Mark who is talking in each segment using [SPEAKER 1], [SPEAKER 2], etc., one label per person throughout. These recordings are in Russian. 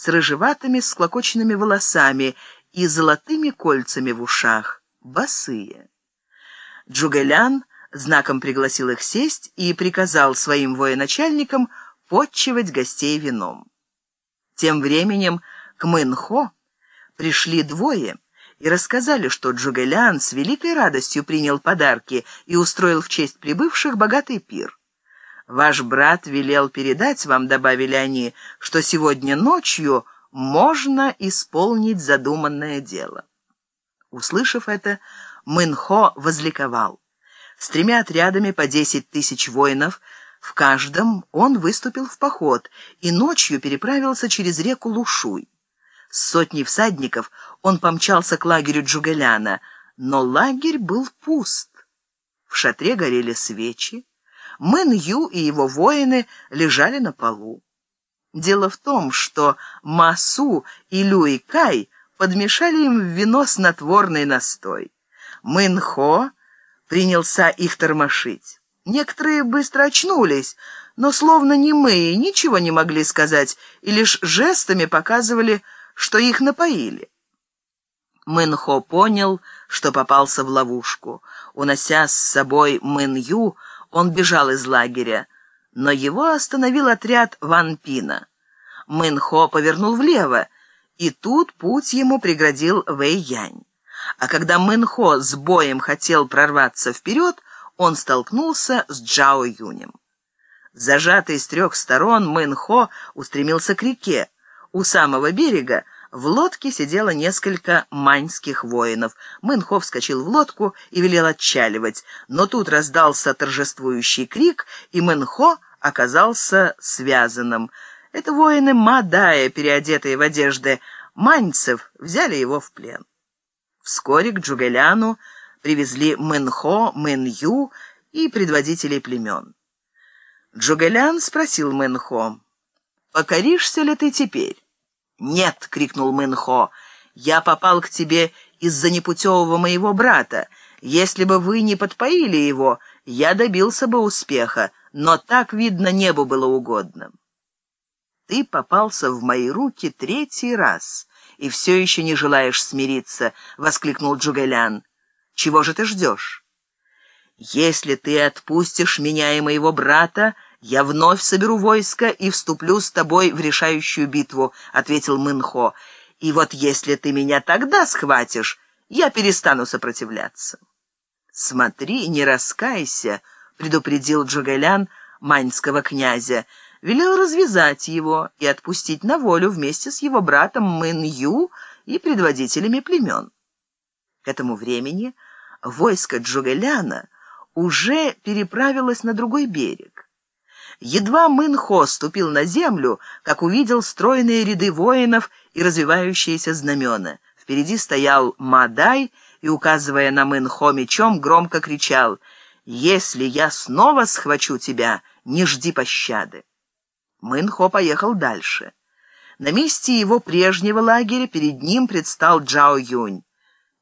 [SPEAKER 1] с рыжеватыми склокоченными волосами и золотыми кольцами в ушах, босые. Джугелян знаком пригласил их сесть и приказал своим военачальникам подчивать гостей вином. Тем временем к Мэнхо пришли двое и рассказали, что Джугелян с великой радостью принял подарки и устроил в честь прибывших богатый пир. «Ваш брат велел передать вам», — добавили они, — «что сегодня ночью можно исполнить задуманное дело». Услышав это, Мэнхо возликовал. С тремя отрядами по десять тысяч воинов в каждом он выступил в поход и ночью переправился через реку Лушуй. С сотней всадников он помчался к лагерю Джугеляна, но лагерь был пуст. В шатре горели свечи, Мэн Ю и его воины лежали на полу. Дело в том, что Ма Су и Люй Кай подмешали им в вино снотворный настой. Мэн Хо принялся их тормошить. Некоторые быстро очнулись, но словно немые ничего не могли сказать и лишь жестами показывали, что их напоили. Мэн Хо понял, что попался в ловушку. Унося с собой Мэн Ю, он бежал из лагеря, но его остановил отряд Ван Пина. Мэн Хо повернул влево, и тут путь ему преградил Вэй Янь. А когда Мэн Хо с боем хотел прорваться вперед, он столкнулся с Чжао Юнем. Зажатый с трех сторон, Мэн Хо устремился к реке. У самого берега в лодке сидело несколько маньских воинов. Мэнхо вскочил в лодку и велел отчаливать, но тут раздался торжествующий крик, и Мэнхо оказался связанным. Это воины Мадая, переодетые в одежды маньцев, взяли его в плен. Вскоре к Джугеляну привезли Мэнхо, Мэнью и предводителей племен. Джугелян спросил Мэнхо, «Покоришься ли ты теперь?» «Нет!» — крикнул Мэнхо. «Я попал к тебе из-за непутевого моего брата. Если бы вы не подпоили его, я добился бы успеха, но так, видно, небу было угодно». «Ты попался в мои руки третий раз и все еще не желаешь смириться», — воскликнул Джугелян. «Чего же ты ждешь?» «Если ты отпустишь меня и моего брата, «Я вновь соберу войско и вступлю с тобой в решающую битву», — ответил Мэнхо. «И вот если ты меня тогда схватишь, я перестану сопротивляться». «Смотри, не раскайся», — предупредил Джугэлян маньского князя, велел развязать его и отпустить на волю вместе с его братом Мэн-Ю и предводителями племен. К этому времени войско Джугэляна уже переправилось на другой берег. Едва Мэнхо ступил на землю, как увидел стройные ряды воинов и развивающиеся знамена. Впереди стоял Мадай и, указывая на Мэнхо мечом, громко кричал «Если я снова схвачу тебя, не жди пощады». Мэнхо поехал дальше. На месте его прежнего лагеря перед ним предстал Джао Юнь.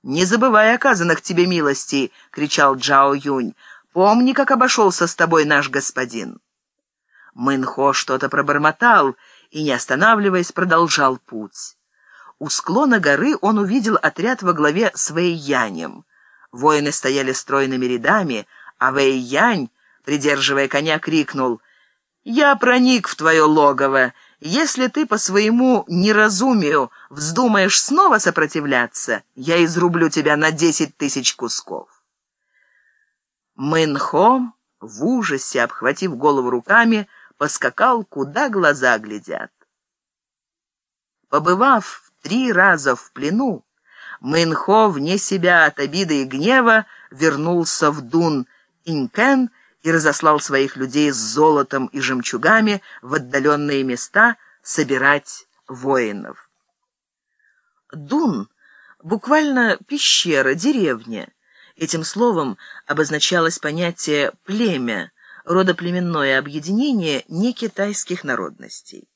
[SPEAKER 1] «Не забывай оказанных тебе милостей!» — кричал Джао Юнь. «Помни, как обошелся с тобой наш господин». Мэнхо что-то пробормотал и, не останавливаясь, продолжал путь. У склона горы он увидел отряд во главе с Вэйянем. Воины стояли стройными рядами, а Вэйянь, придерживая коня, крикнул «Я проник в твое логово. Если ты по своему неразумию вздумаешь снова сопротивляться, я изрублю тебя на десять тысяч кусков». Мэнхо, в ужасе, обхватив голову руками, поскакал, куда глаза глядят. Побывав три раза в плену, Мэнхо вне себя от обиды и гнева вернулся в Дун Инкен и разослал своих людей с золотом и жемчугами в отдаленные места собирать воинов. Дун — буквально пещера, деревня. Этим словом обозначалось понятие «племя», родоплеменное объединение некитайских народностей.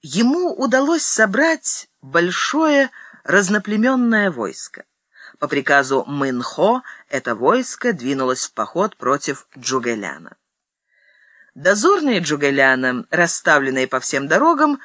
[SPEAKER 1] Ему удалось собрать большое разноплеменное войско. По приказу Мэнхо это войско двинулось в поход против Джугеляна. Дозорные Джугеляна, расставленные по всем дорогам,